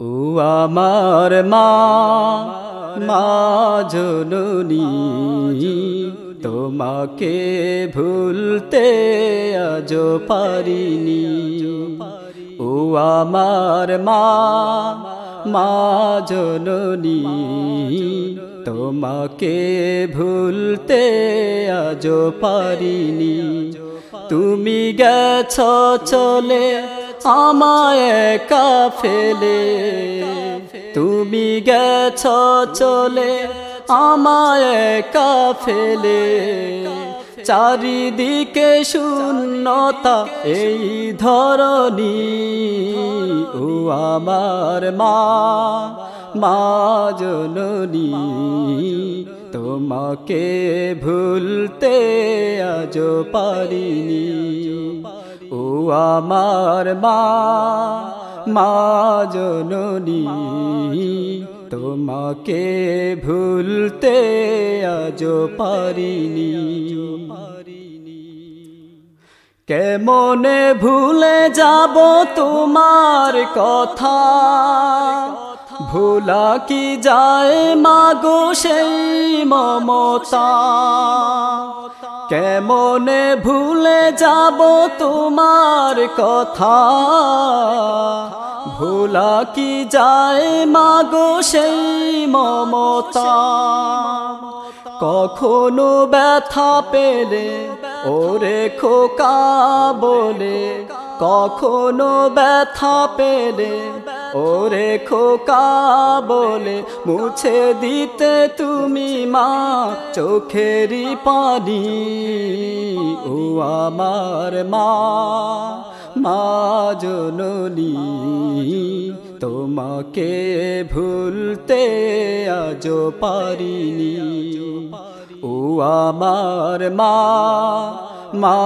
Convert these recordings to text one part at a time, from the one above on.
ও আমার মা মা জননী, তোমাকে ভুলতে আজ পারিনি। ও আমার মা মা জননী, তোমাকে ভুলতে আজ পারিনি। তুমি গেছ চলে আমায় একা ফেলে। তুমি গেছ, চলে আমায় একা ফেলে। চারিদিকে শূন্যতা, এই ধরনী ও আমার মা মা জননী, তোমাকে ভুলতে আজ পারিনি। আমার মা মা তোমাকে ভুলতে আজ পারিনি। কেমনে ভুলে যাব তোমার কথা? ভোলা কি যায় মাগো সেই মমতা? কেমনে ভুলে যাব তোমার কথা? ভোলা কি যায় মাগো সেই মমতা? কখনো ব্যথা পেলে ওরে খোকা বলে, কখনো ব্যথা পেলে ওরে খোকা বলে মুছে দিতে তুমি মা চোখেরই পানি। ও আমার মা মা জননী, তোমাকে ভুলতে আজ পারিনি। ও আমার মা মা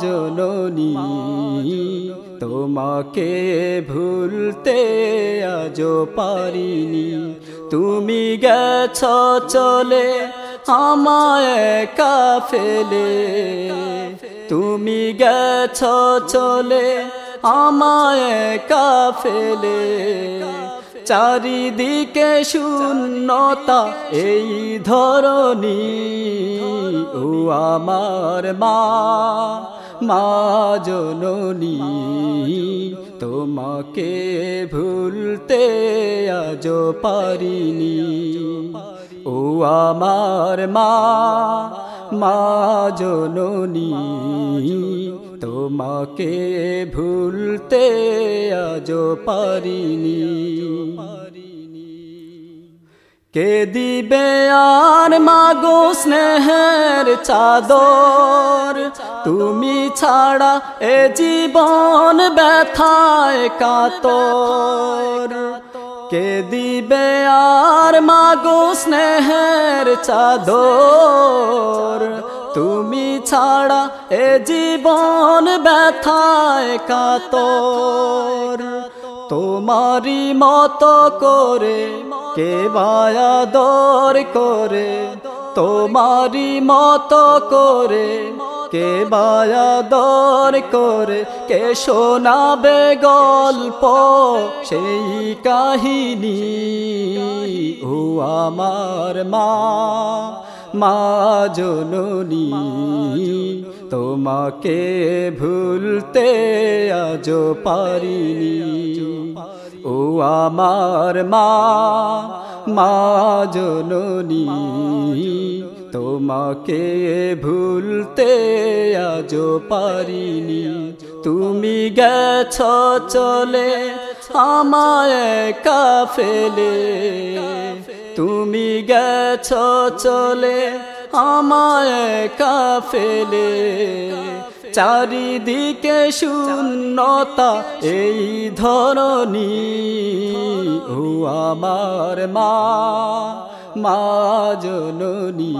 জননী, তোমাকে ভুলতে আজ পারিনি। তুমি গেছ চলে, আমায় একা ফেলে। তুমি গেছ চলে, আমায় একা ফেলে। চারিদিকে শূন্যতা, এই ধরনী ও আমার মা মা জননী, তোমাকে ভুলতে আজ পারিনি। ও আমার মা মা জননী, তোমাকে ভুলতে আজ পারিনি। কে দিবে আর মাগো স্নেহের চাদর? তুমি ছাড়া এ জীবন ব্যথায় কাতর। কে দিবে আর মাগো স্নেহের চাদর? তুমি ছাড়া এ জীবন ব্যথায় কাতর। তোমারি মতো করে কে বায়াদর করে? তোমারি মতো করে কে বায়াদর করে? কে শোনাবে গল্প সেই কাহিনী? ও আমার মা মা জননী, তোমাকে ভুলতে আজ পারিনি। ও আমার মা মা জননী, তোমাকে ভুলতে আজ পারিনি। তুমি গেছ চলে আমায় একা ফেলে তুমি গেছ চলে আমায় একা ফেলে চারিদিকে শূন্যতা এই ধরনী ও আমার মা মা জননী,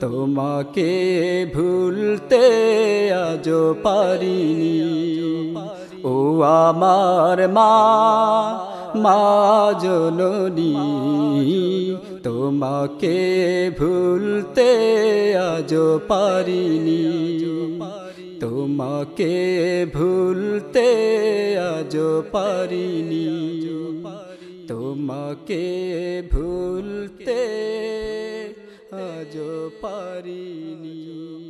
তোমাকে ভুলতে আজ পারিনি। আমার মা মা জননী, তোমাকে ভুলতে আজ পারিনি। তোমাকে ভুলতে আজ পারিনি। তোমাকে ভুলতে আজ পারিনি।